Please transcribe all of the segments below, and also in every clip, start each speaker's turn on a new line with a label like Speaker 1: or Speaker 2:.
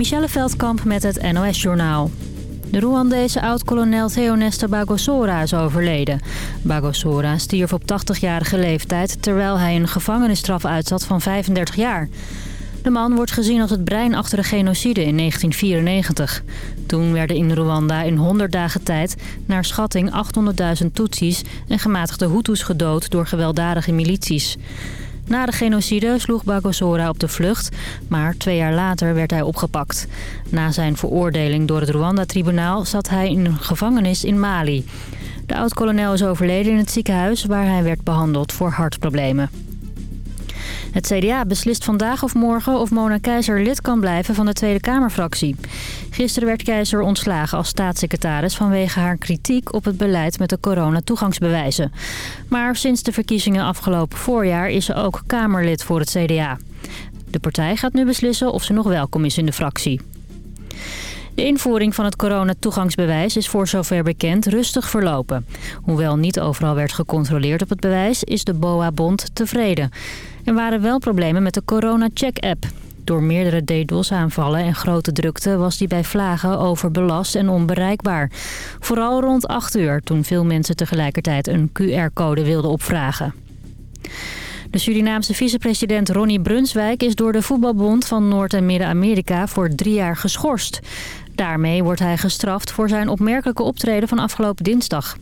Speaker 1: Michelle Veldkamp met het NOS-journaal. De Rwandese oud-kolonel Theoneste Bagosora is overleden. Bagosora stierf op 80-jarige leeftijd terwijl hij een gevangenisstraf uitzat van 35 jaar. De man wordt gezien als het brein achter de genocide in 1994. Toen werden in Rwanda in 100 dagen tijd naar schatting 800.000 Tutsis en gematigde Hutus gedood door gewelddadige milities. Na de genocide sloeg Bagosora op de vlucht, maar twee jaar later werd hij opgepakt. Na zijn veroordeling door het Rwanda-tribunaal zat hij in een gevangenis in Mali. De oud-kolonel is overleden in het ziekenhuis waar hij werd behandeld voor hartproblemen. Het CDA beslist vandaag of morgen of Mona Keizer lid kan blijven van de Tweede Kamerfractie. Gisteren werd Keizer ontslagen als staatssecretaris vanwege haar kritiek op het beleid met de coronatoegangsbewijzen. Maar sinds de verkiezingen afgelopen voorjaar is ze ook Kamerlid voor het CDA. De partij gaat nu beslissen of ze nog welkom is in de fractie. De invoering van het coronatoegangsbewijs is voor zover bekend rustig verlopen. Hoewel niet overal werd gecontroleerd op het bewijs, is de BOA-bond tevreden. Er waren wel problemen met de corona-check-app. Door meerdere DDoS-aanvallen en grote drukte was die bij vlagen overbelast en onbereikbaar. Vooral rond 8 uur, toen veel mensen tegelijkertijd een QR-code wilden opvragen. De Surinaamse vicepresident Ronnie Brunswijk is door de voetbalbond van Noord- en Midden-Amerika voor drie jaar geschorst. Daarmee wordt hij gestraft voor zijn opmerkelijke optreden van afgelopen dinsdag.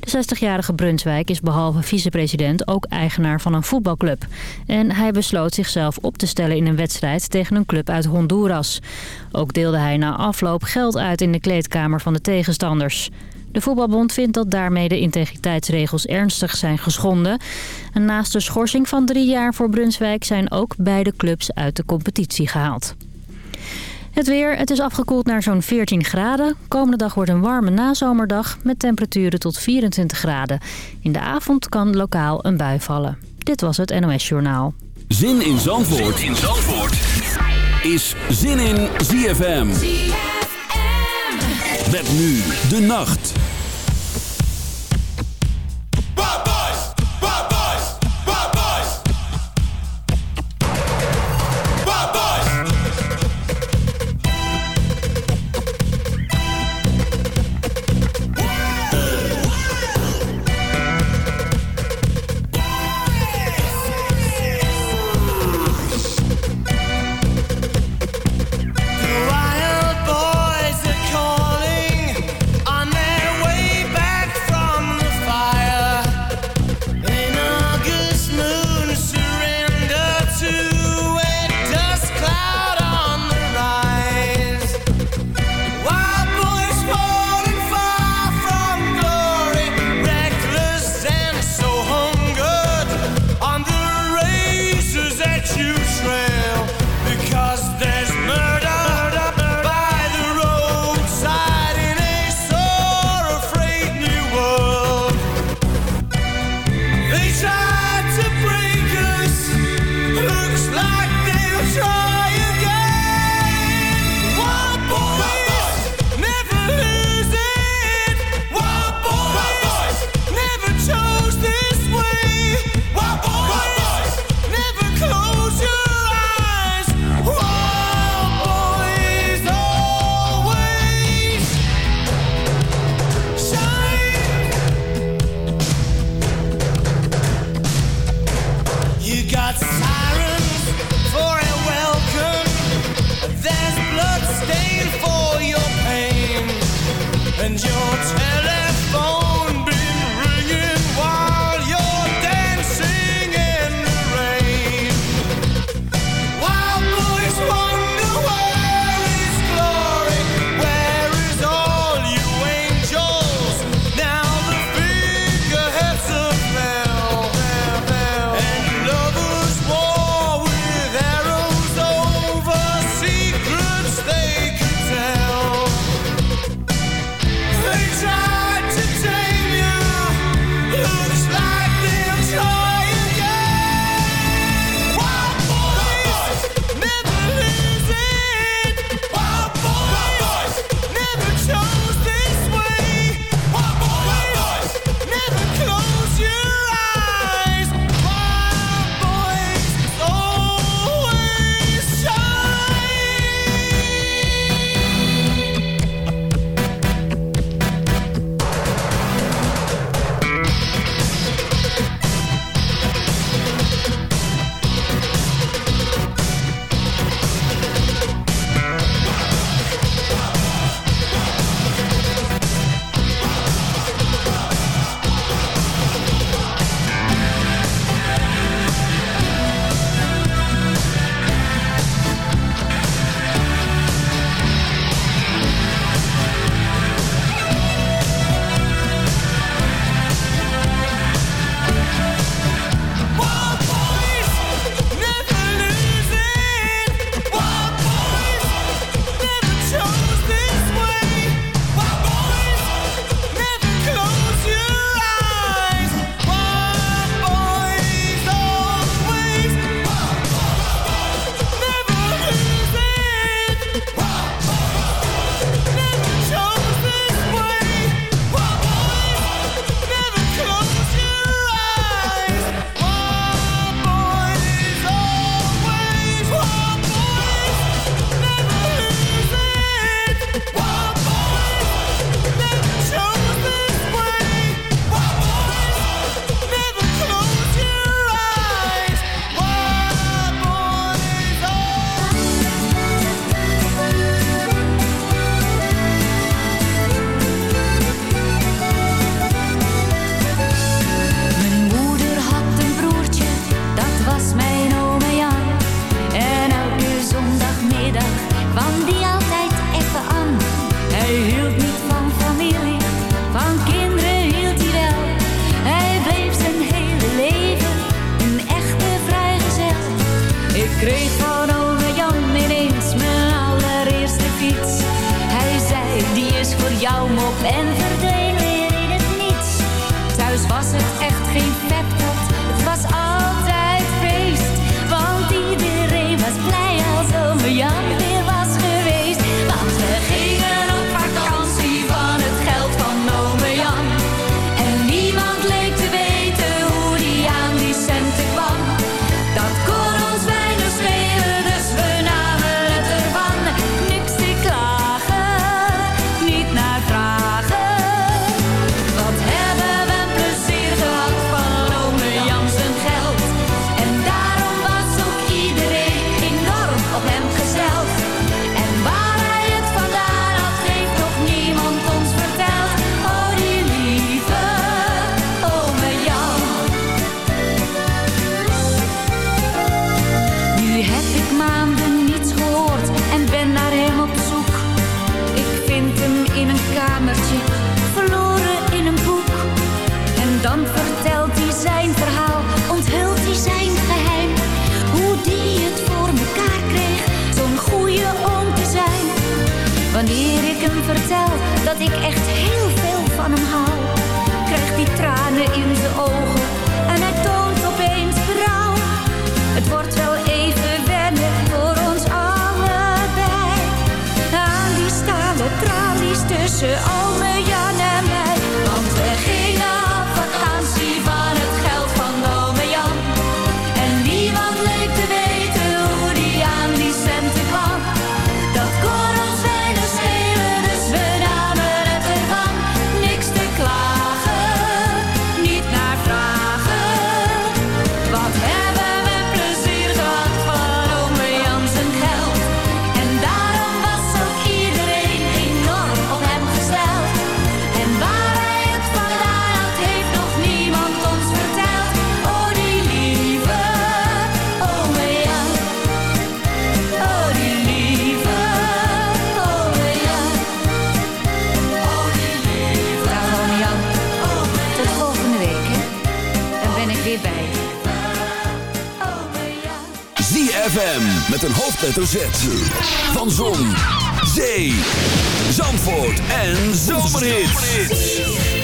Speaker 1: De 60-jarige Brunswijk is behalve vicepresident ook eigenaar van een voetbalclub. En hij besloot zichzelf op te stellen in een wedstrijd tegen een club uit Honduras. Ook deelde hij na afloop geld uit in de kleedkamer van de tegenstanders. De voetbalbond vindt dat daarmee de integriteitsregels ernstig zijn geschonden. En naast de schorsing van drie jaar voor Brunswijk zijn ook beide clubs uit de competitie gehaald. Het weer, het is afgekoeld naar zo'n 14 graden. Komende dag wordt een warme nazomerdag met temperaturen tot 24 graden. In de avond kan lokaal een bui vallen. Dit was het NOS Journaal.
Speaker 2: Zin in Zandvoort, zin in Zandvoort. is Zin in ZFM. ZFM. Met nu de nacht.
Speaker 3: to Weer bij.
Speaker 2: ZFM met een hoofdletter Z. Van Zon, Zee, Zandvoort en Zomerhits.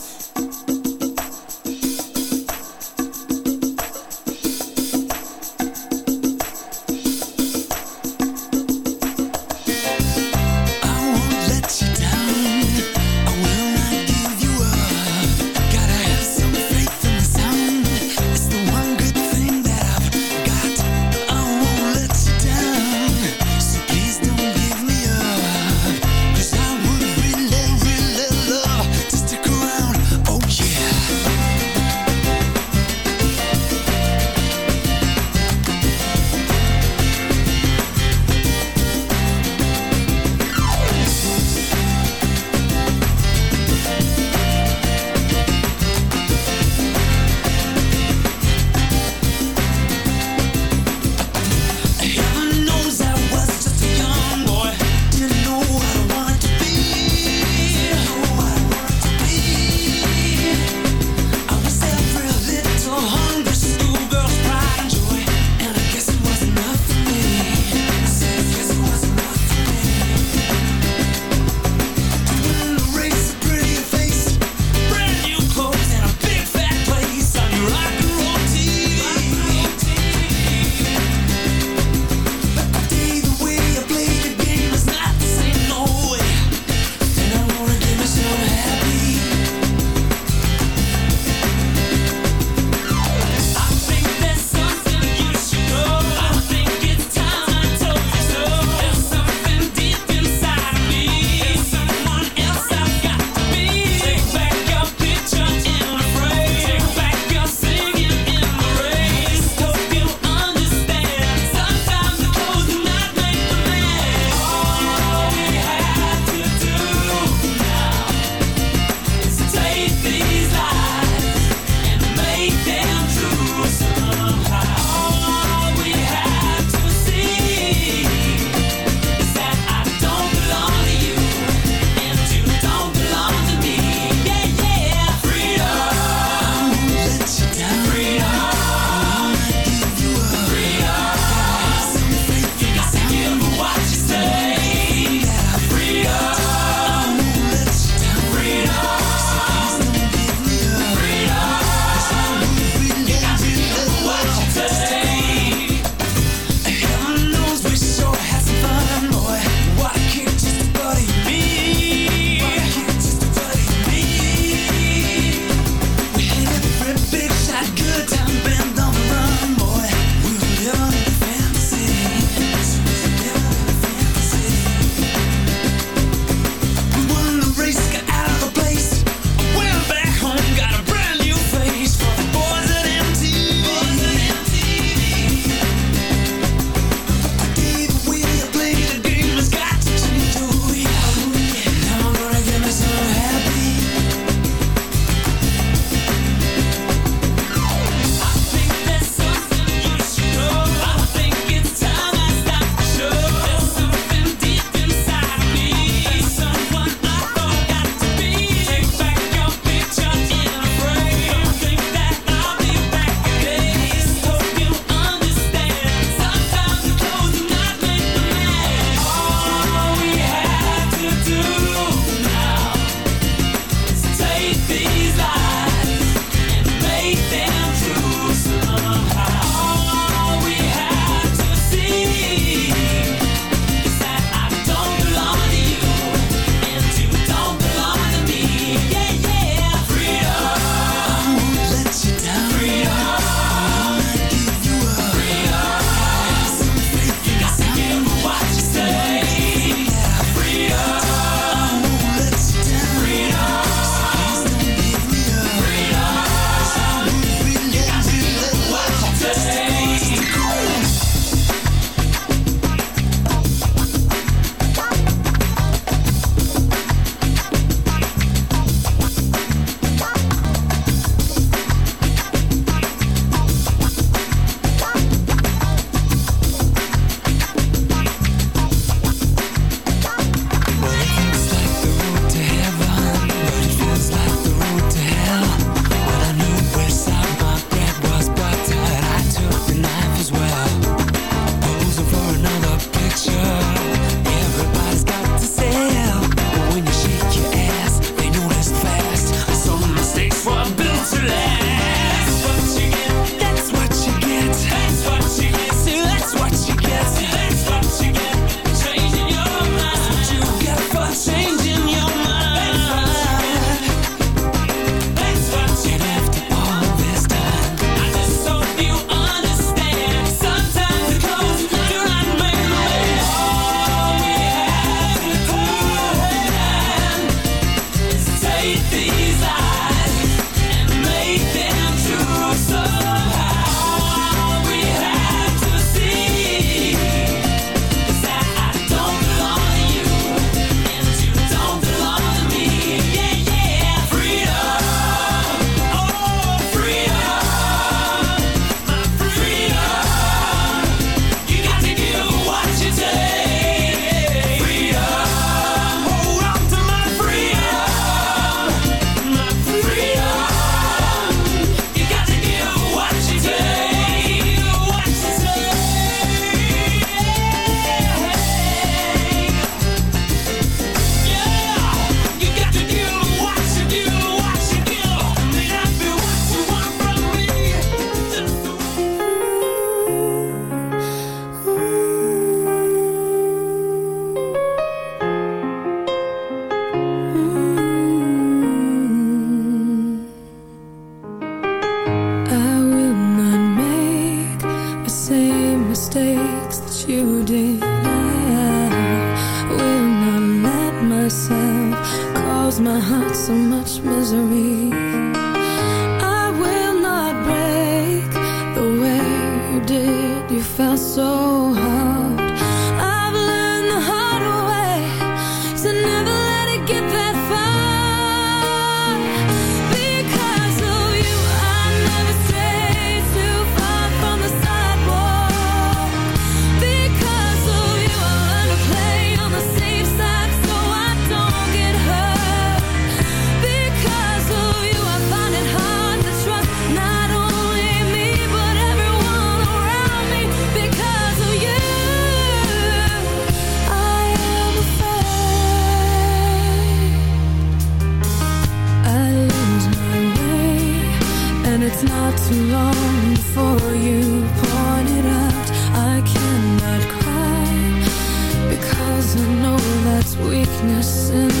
Speaker 4: weakness in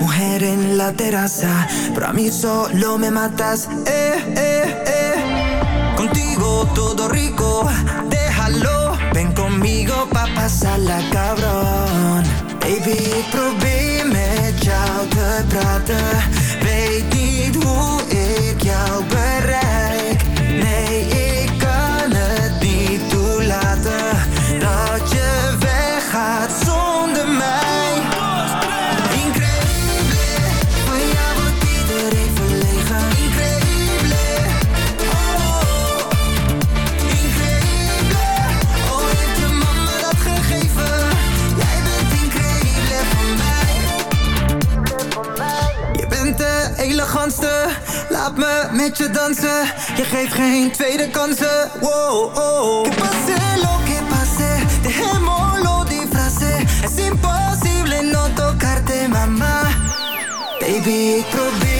Speaker 5: mujer en la terraza, pero a mí solo me matas, eh, eh, eh. Contigo todo rico, déjalo, ven conmigo pa' pasarla cabrón. Baby, ik probeer met jou te praten, weet eh, niet hoe ik jou. dansen. Je geeft geen tweede kansen. Wow, oh. Que pase lo que pase. Dejémoslo lo frase Es imposible no tocarte, mama Baby, ik probeer.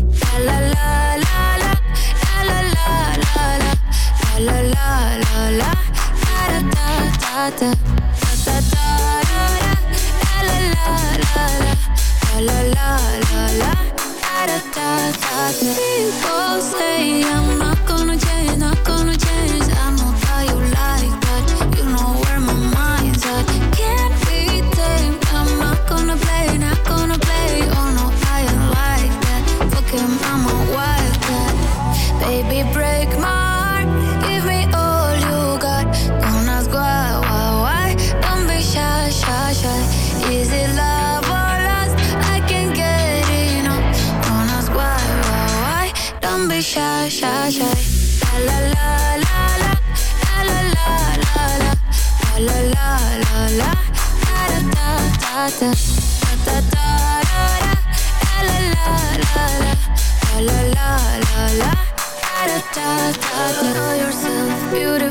Speaker 6: la la la ta ta ta la la la la la la la la la la la la People say I'm beautiful